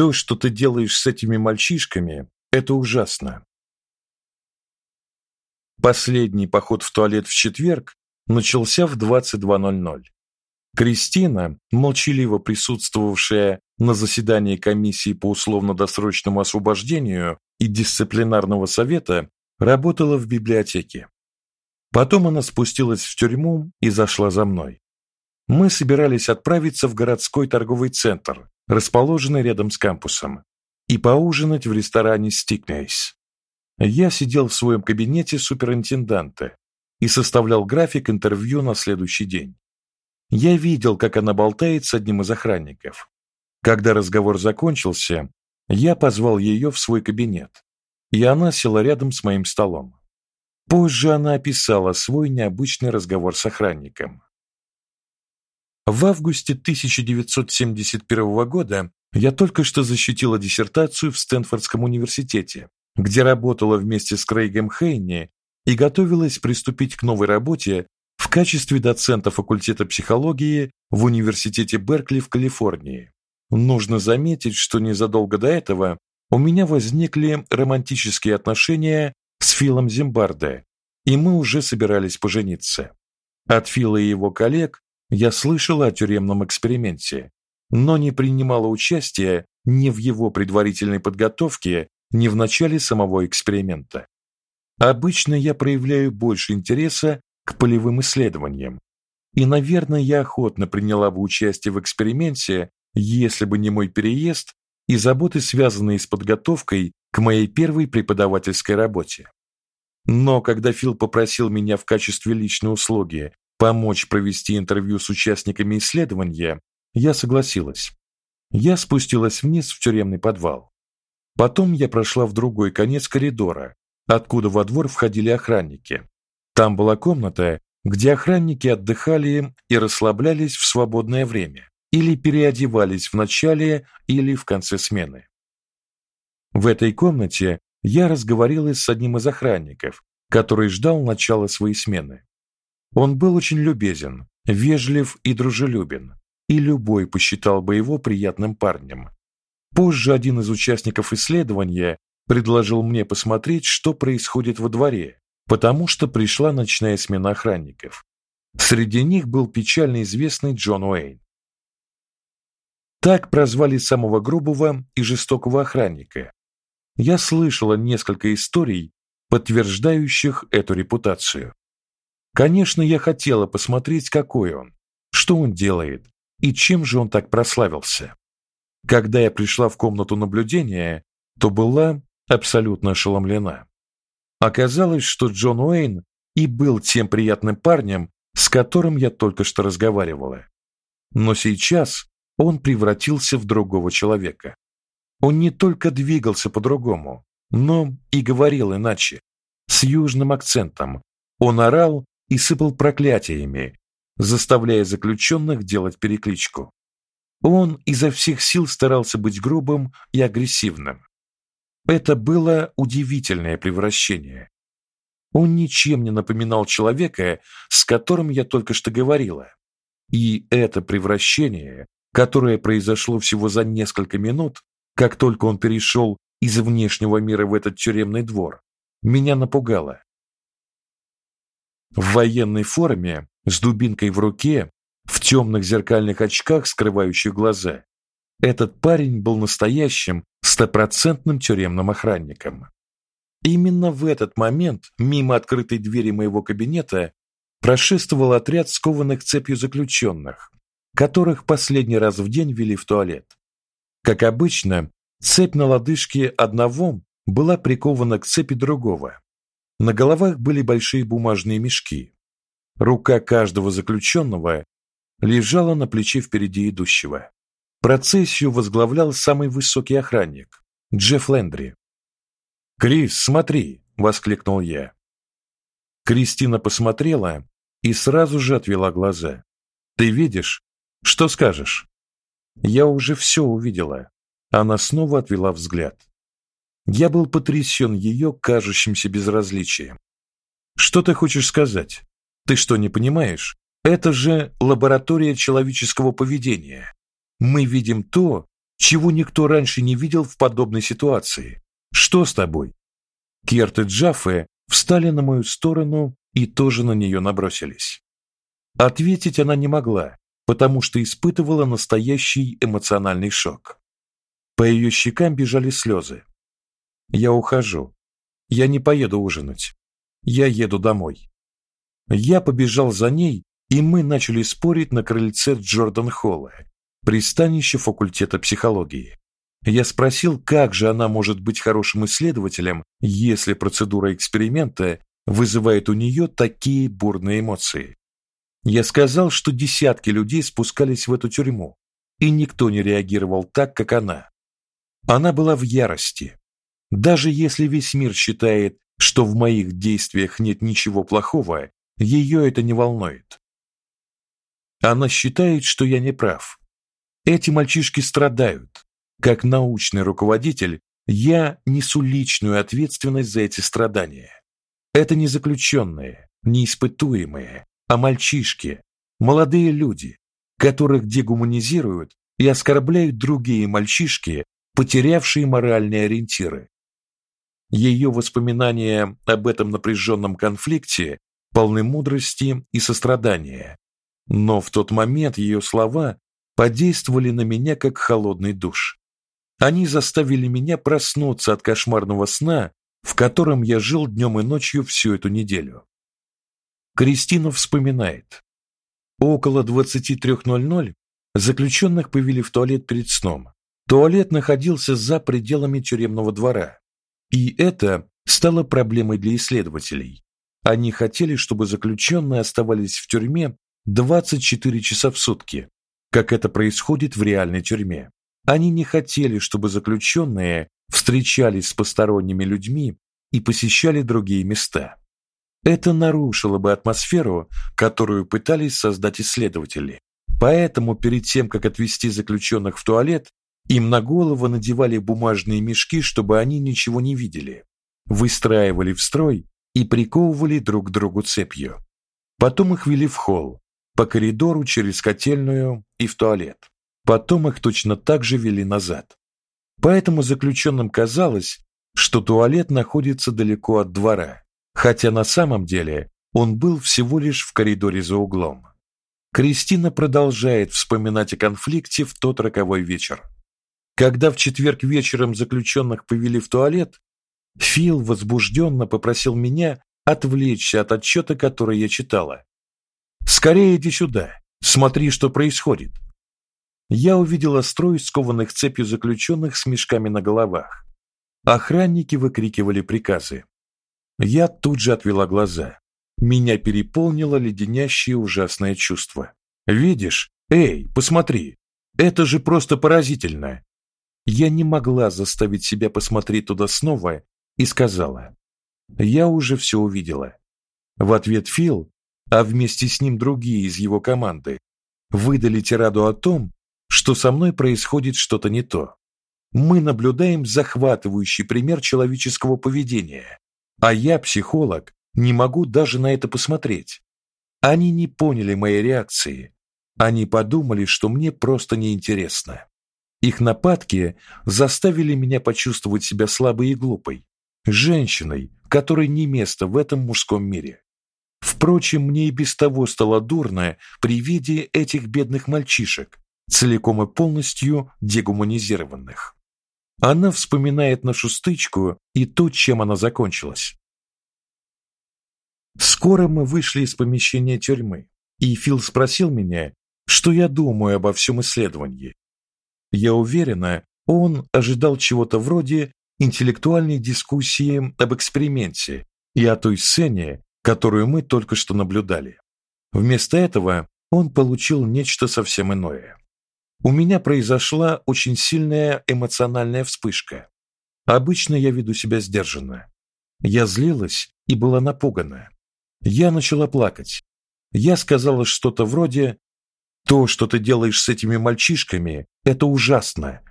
То, что ты делаешь с этими мальчишками, это ужасно. Последний поход в туалет в четверг начался в 22:00. Кристина, молчаливо присутствовавшая на заседании комиссии по условно-досрочному освобождению и дисциплинарного совета, работала в библиотеке. Потом она спустилась в тюрьму и зашла за мной. Мы собирались отправиться в городской торговый центр, расположенный рядом с кампусом, и поужинать в ресторане Sticknace. Я сидел в своем кабинете суперинтенданта и составлял график интервью на следующий день. Я видел, как она болтает с одним из охранников. Когда разговор закончился, я позвал ее в свой кабинет, и она села рядом с моим столом. Позже она описала свой необычный разговор с охранником. В августе 1971 года я только что защитила диссертацию в Стэнфордском университете, где работала вместе с Крейгом Хейни и готовилась приступить к новой работе в качестве доцента факультета психологии в университете Беркли в Калифорнии. Нужно заметить, что незадолго до этого у меня возникли романтические отношения с Филом Зимбарде, и мы уже собирались пожениться. От Фила и его коллег я слышала о тюремном эксперименте, но не принимала участия ни в его предварительной подготовке, ни в начале самого эксперимента. Обычно я проявляю больше интереса к полевым исследованиям. И, наверное, я охотно приняла бы участие в эксперименте, если бы не мой переезд и заботы, связанные с подготовкой к моей первой преподавательской работе. Но когда Фил попросил меня в качестве личной услуги помочь провести интервью с участниками исследования, я согласилась. Я спустилась вниз в тюремный подвал. Потом я прошла в другой конец коридора, откуда во двор входили охранники. Там была комната, где охранники отдыхали и расслаблялись в свободное время или переодевались в начале или в конце смены. В этой комнате я разговорилась с одним из охранников, который ждал начала своей смены. Он был очень любезен, вежлив и дружелюбен, и любой посчитал бы его приятным парнем. Позже один из участников исследования предложил мне посмотреть, что происходит во дворе, потому что пришла ночная смена охранников. Среди них был печально известный Джон Уэйн. Так прозвали самого грубого и жестокого охранника. Я слышала несколько историй, подтверждающих эту репутацию. Конечно, я хотела посмотреть, какой он, что он делает и чем же он так прославился. Когда я пришла в комнату наблюдения, то была абсолютно ошеломлена. Оказалось, что Джон Уэйн и был тем приятным парнем, с которым я только что разговаривала. Но сейчас он превратился в другого человека. Он не только двигался по-другому, но и говорил иначе, с южным акцентом. Он орал и сыпал проклятиями, заставляя заключенных делать перекличку. Он изо всех сил старался быть грубым и агрессивным. Это было удивительное превращение. Он ничем не напоминал человека, с которым я только что говорила. И это превращение, которое произошло всего за несколько минут, как только он перешел из внешнего мира в этот тюремный двор, меня напугало. В военной форме, с дубинкой в руке, в темных зеркальных очках, скрывающих глаза, этот парень был настоящим стопроцентным тюремным охранником. Именно в этот момент мимо открытой двери моего кабинета прошествовал отряд скованных цепью заключенных, которых последний раз в день вели в туалет. Как обычно, цепь на лодыжке одного была прикована к цепи другого. На головах были большие бумажные мешки. Рука каждого заключенного лежала на плече впереди идущего. Процессию возглавлял самый высокий охранник Джефф Лендри. "Крис, смотри", воскликнул я. Кристина посмотрела и сразу же отвела глаза. "Ты видишь? Что скажешь?" "Я уже все увидела". Она снова отвела взгляд. Я был потрясен ее кажущимся безразличием. "Что ты хочешь сказать? Ты что, не понимаешь? Это же лаборатория человеческого поведения. Мы видим то, чего никто раньше не видел в подобной ситуации. Что с тобой? Керт и Джаффе встали на мою сторону и тоже на нее набросились. Ответить она не могла, потому что испытывала настоящий эмоциональный шок. По ее щекам бежали слезы. Я ухожу. Я не поеду ужинать. Я еду домой. Я побежал за ней, и мы начали спорить на крыльце Джордан-холла, пристанище факультета психологии. Я спросил, как же она может быть хорошим исследователем, если процедура эксперимента вызывает у нее такие бурные эмоции. Я сказал, что десятки людей спускались в эту тюрьму, и никто не реагировал так, как она. Она была в ярости. Даже если весь мир считает, что в моих действиях нет ничего плохого, ее это не волнует. Она считает, что я не прав. Эти мальчишки страдают. Как научный руководитель, я несу личную ответственность за эти страдания. Это не заключенные, не испытуемые, а мальчишки, молодые люди, которых дегуманизируют и оскорбляют другие мальчишки, потерявшие моральные ориентиры. Ее воспоминания об этом напряженном конфликте полны мудрости и сострадания. Но в тот момент ее слова подействовали на меня как холодный душ. Они заставили меня проснуться от кошмарного сна, в котором я жил днем и ночью всю эту неделю. Кристина вспоминает. Около 23:00 заключенных повели в туалет перед сном. Туалет находился за пределами тюремного двора, и это стало проблемой для исследователей. Они хотели, чтобы заключенные оставались в тюрьме 24 часа в сутки, как это происходит в реальной тюрьме. Они не хотели, чтобы заключенные встречались с посторонними людьми и посещали другие места. Это нарушило бы атмосферу, которую пытались создать исследователи. Поэтому перед тем, как отвести заключенных в туалет, им на голову надевали бумажные мешки, чтобы они ничего не видели. Выстраивали в строй и приковывали друг к другу цепью. Потом их вели в холл, по коридору через котельную и в туалет. Потом их точно так же вели назад. Поэтому заключенным казалось, что туалет находится далеко от двора, хотя на самом деле он был всего лишь в коридоре за углом. Кристина продолжает вспоминать о конфликте в тот роковой вечер. Когда в четверг вечером заключенных повели в туалет, Фил возбужденно попросил меня отвлечься от отчета, который я читала. Скорее иди сюда. Смотри, что происходит. Я увидела строй скованных цепью заключенных с мешками на головах. Охранники выкрикивали приказы. Я тут же отвела глаза. Меня переполнило леденящее ужасное чувство. Видишь? Эй, посмотри. Это же просто поразительно. Я не могла заставить себя посмотреть туда снова и сказала: "Я уже все увидела". В ответ Фил, а вместе с ним другие из его команды, выдали тираду о том, что со мной происходит что-то не то. Мы наблюдаем захватывающий пример человеческого поведения, а я, психолог, не могу даже на это посмотреть. Они не поняли моей реакции. Они подумали, что мне просто неинтересно. Их нападки заставили меня почувствовать себя слабой и глупой, женщиной, которой не место в этом мужском мире. Впрочем, мне и без того стало дурно при виде этих бедных мальчишек, целиком и полностью дегуманизированных. Она вспоминает нашу стычку и то, чем она закончилась. Скоро мы вышли из помещения тюрьмы, и Фил спросил меня, что я думаю обо всем исследовании. Я уверена, он ожидал чего-то вроде интеллектуальной дискуссии об эксперименте и о той сцене, которую мы только что наблюдали. Вместо этого он получил нечто совсем иное. У меня произошла очень сильная эмоциональная вспышка. Обычно я веду себя сдержанно. Я злилась и была напугана. Я начала плакать. Я сказала что-то вроде «То, что ты делаешь с этими мальчишками, это ужасно».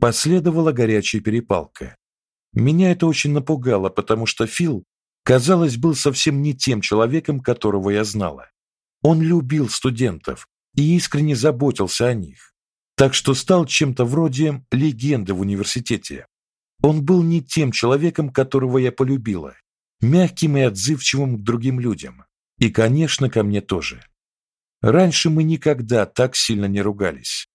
Последовала горячая перепалка. Меня это очень напугало, потому что Фил, казалось, был совсем не тем человеком, которого я знала. Он любил студентов и искренне заботился о них. так что стал чем-то вроде легенды в университете. Он был не тем человеком, которого я полюбила, мягким и отзывчивым к другим людям, и, конечно, ко мне тоже. Раньше мы никогда так сильно не ругались.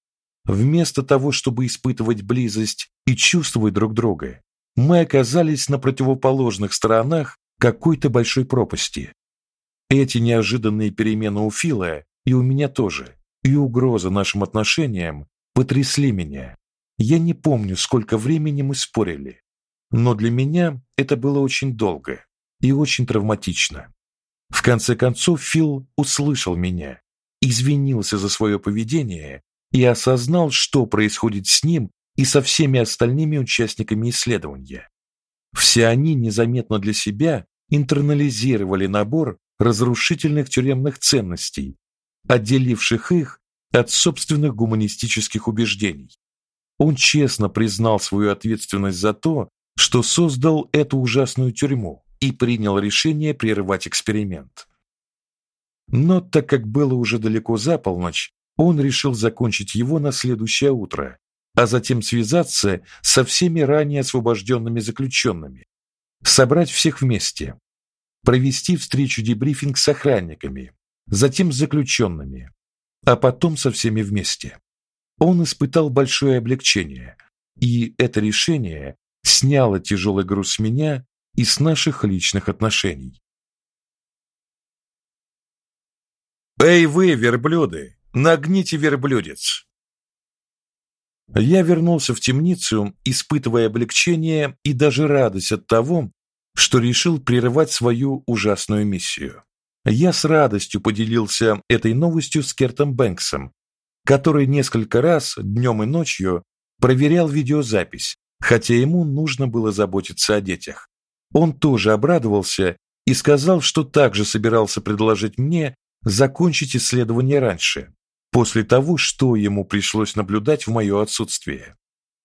Вместо того, чтобы испытывать близость и чувствовать друг друга, мы оказались на противоположных сторонах какой-то большой пропасти. Эти неожиданные перемены у Фила и у меня тоже, и угроза нашим отношениям потрясли меня. Я не помню, сколько времени мы спорили, но для меня это было очень долго и очень травматично. В конце концов Фил услышал меня, извинился за свое поведение и осознал, что происходит с ним и со всеми остальными участниками исследования. Все они незаметно для себя интернализировали набор разрушительных тюремных ценностей, отделивших их от собственных гуманистических убеждений. Он честно признал свою ответственность за то, что создал эту ужасную тюрьму и принял решение прервать эксперимент. Но так как было уже далеко за полночь, он решил закончить его на следующее утро, а затем связаться со всеми ранее освобожденными заключенными, собрать всех вместе, провести встречу-дебрифинг с охранниками, затем с заключенными, а потом со всеми вместе. Он испытал большое облегчение, и это решение сняло тяжелый груз с меня и с наших личных отношений. Эй вы, верблюды, нагните верблюдец. Я вернулся в темницу, испытывая облегчение и даже радость от того, что решил прервать свою ужасную миссию. Я с радостью поделился этой новостью с Кертом Бэнксом, который несколько раз днем и ночью проверял видеозапись, хотя ему нужно было заботиться о детях. Он тоже обрадовался и сказал, что также собирался предложить мне закончить исследование раньше, после того, что ему пришлось наблюдать в мое отсутствие.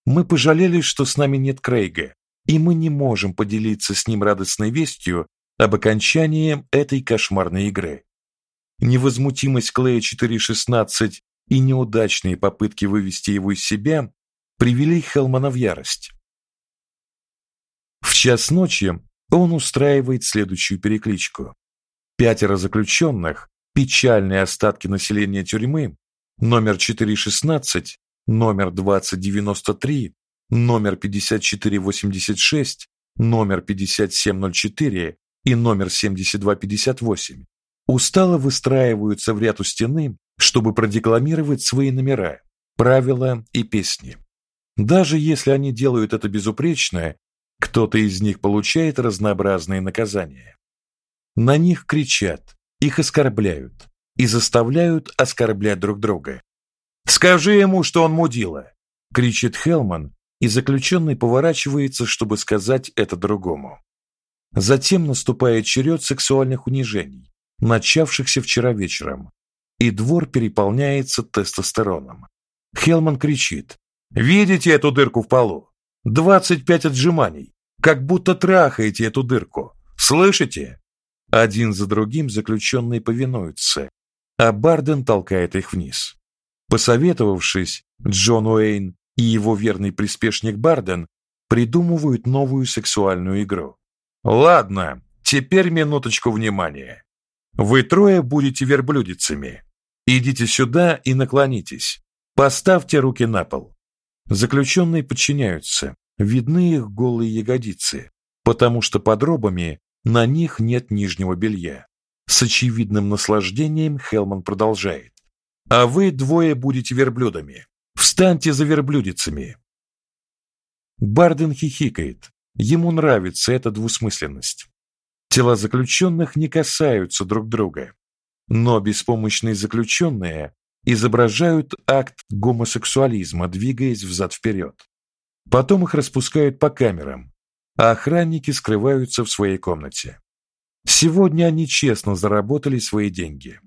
Мы пожалели, что с нами нет Крейга, и мы не можем поделиться с ним радостной вестью об окончании этой кошмарной игры. Невозмутимость Клея 4.16 и неудачные попытки вывести его из себя привели Хелмана в ярость. В час ночи он устраивает следующую перекличку. Пятеро заключенных, печальные остатки населения тюрьмы, номер 416, номер 2093, номер 5486, номер 5704 и номер 7258 устало выстраиваются в ряд у стены, чтобы продекламировать свои номера, правила и песни. Даже если они делают это безупречно, кто-то из них получает разнообразные наказания. На них кричат, их оскорбляют и заставляют оскорблять друг друга. Скажи ему, что он мудила, кричит Хелман, и заключенный поворачивается, чтобы сказать это другому. Затем наступает черед сексуальных унижений, начавшихся вчера вечером, и двор переполняется тестостероном. Хелман кричит: "Видите эту дырку в полу? 25 отжиманий, как будто трахаете эту дырку. Слышите?" Один за другим заключенные повинуются, а Барден толкает их вниз. Посоветовавшись, Джон Уэйн и его верный приспешник Барден придумывают новую сексуальную игру. Ладно, теперь минуточку внимания. Вы трое будете верблюдицами. Идите сюда и наклонитесь. Поставьте руки на пол. Заключенные подчиняются. Видны их голые ягодицы, потому что под робами на них нет нижнего белья. С очевидным наслаждением Хелман продолжает: "А вы двое будете верблюдами. Встаньте за верблюдицами". Барден хихикает. Ему нравится эта двусмысленность. Тела заключенных не касаются друг друга, но беспомощные заключенные изображают акт гомосексуализма, двигаясь взад вперед. Потом их распускают по камерам, а охранники скрываются в своей комнате. Сегодня они честно заработали свои деньги.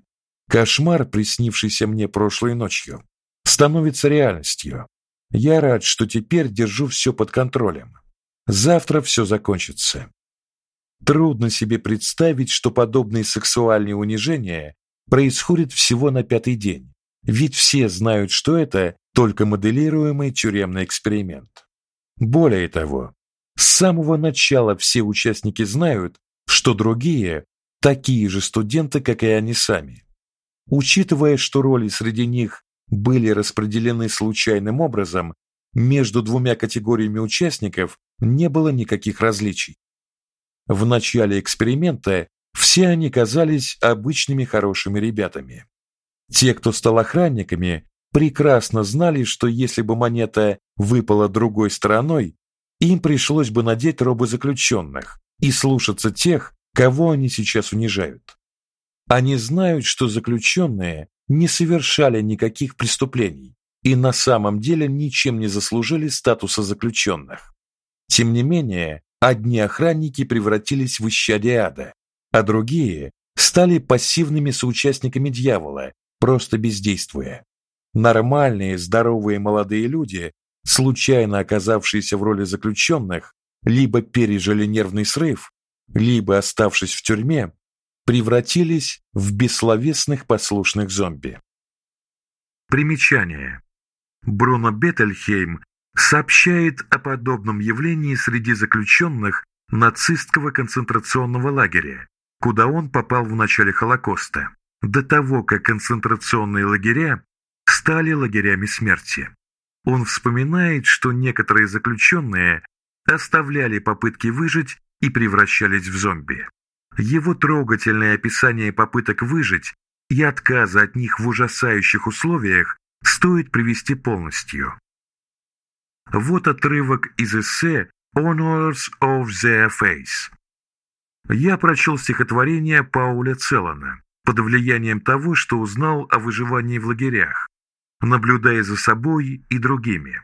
Кошмар, приснившийся мне прошлой ночью, становится реальностью. Я рад, что теперь держу все под контролем. Завтра все закончится. Трудно себе представить, что подобные сексуальные унижения происходят всего на пятый день. Ведь все знают, что это только моделируемый тюремный эксперимент. Более того, с самого начала все участники знают, что другие такие же студенты, как и они сами. Учитывая, что роли среди них были распределены случайным образом, между двумя категориями участников не было никаких различий. В начале эксперимента все они казались обычными хорошими ребятами. Те, кто стал охранниками, прекрасно знали, что если бы монета выпала другой стороной, им пришлось бы надеть робы заключенных и слушаться тех, кого они сейчас унижают. Они знают, что заключенные не совершали никаких преступлений и на самом деле ничем не заслужили статуса заключенных. Тем не менее, одни охранники превратились в исчадие ада, а другие стали пассивными соучастниками дьявола, просто бездействуя. Нормальные, здоровые молодые люди, случайно оказавшиеся в роли заключенных, либо пережили нервный срыв, либо оставшись в тюрьме, превратились в бессловесных послушных зомби. Примечание. Бруно Беттельхейм сообщает о подобном явлении среди заключенных нацистского концентрационного лагеря, куда он попал в начале Холокоста, до того, как концентрационные лагеря стали лагерями смерти. Он вспоминает, что некоторые заключенные оставляли попытки выжить и превращались в зомби. Его трогательное описание попыток выжить и отказа от них в ужасающих условиях стоит привести полностью. Вот отрывок из эссе «Honors of the Face». Я прочел стихотворение Пауля Целлана под влиянием того, что узнал о выживании в лагерях, наблюдая за собой и другими.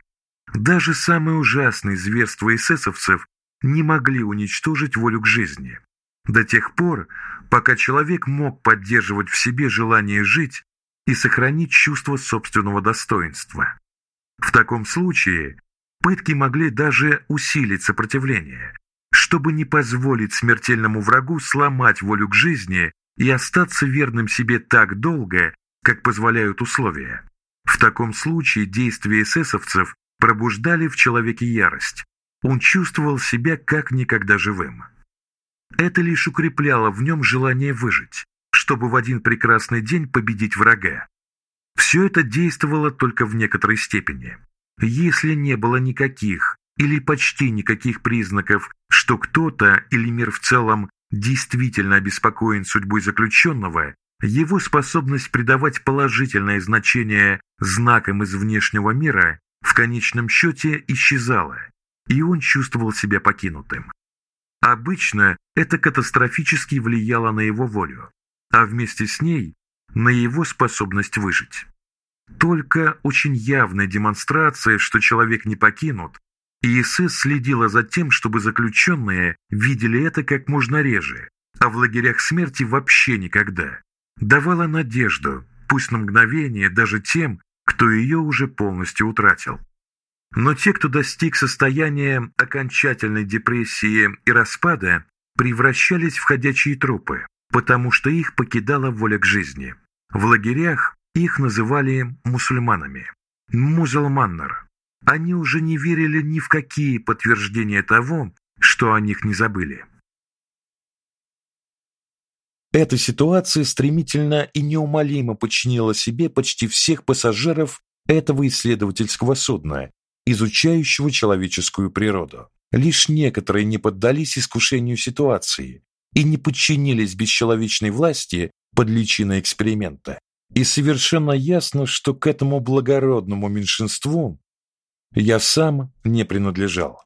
Даже самые ужасные зверства эсэсовцев не могли уничтожить волю к жизни. До тех пор, пока человек мог поддерживать в себе желание жить и сохранить чувство собственного достоинства. В таком случае пытки могли даже усилить сопротивление, чтобы не позволить смертельному врагу сломать волю к жизни и остаться верным себе так долго, как позволяют условия. В таком случае действия эсэсовцев пробуждали в человеке ярость. Он чувствовал себя как никогда живым. Это лишь укрепляло в нем желание выжить, чтобы в один прекрасный день победить врага. Все это действовало только в некоторой степени. Если не было никаких или почти никаких признаков, что кто-то или мир в целом действительно обеспокоен судьбой заключенного, его способность придавать положительное значение знакам из внешнего мира в конечном счете исчезала, и он чувствовал себя покинутым. Обычно это катастрофически влияло на его волю, а вместе с ней на его способность выжить. Только очень явная демонстрация, что человек не покинут, и ИСС следила за тем, чтобы заключенные видели это как можно реже, а в лагерях смерти вообще никогда, давала надежду, пусть на мгновение даже тем, кто ее уже полностью утратил. Но те, кто достиг состояния окончательной депрессии и распада, превращались в ходячие трупы, потому что их покидала воля к жизни. В лагерях их называли мусульманами. Музалманнар. Они уже не верили ни в какие подтверждения того, что о них не забыли. Эта ситуация стремительно и неумолимо подчинила себе почти всех пассажиров этого исследовательского судна, изучающего человеческую природу. Лишь некоторые не поддались искушению ситуации и не подчинились бесчеловечной власти под личиной эксперимента. И совершенно ясно, что к этому благородному меньшинству я сам не принадлежал.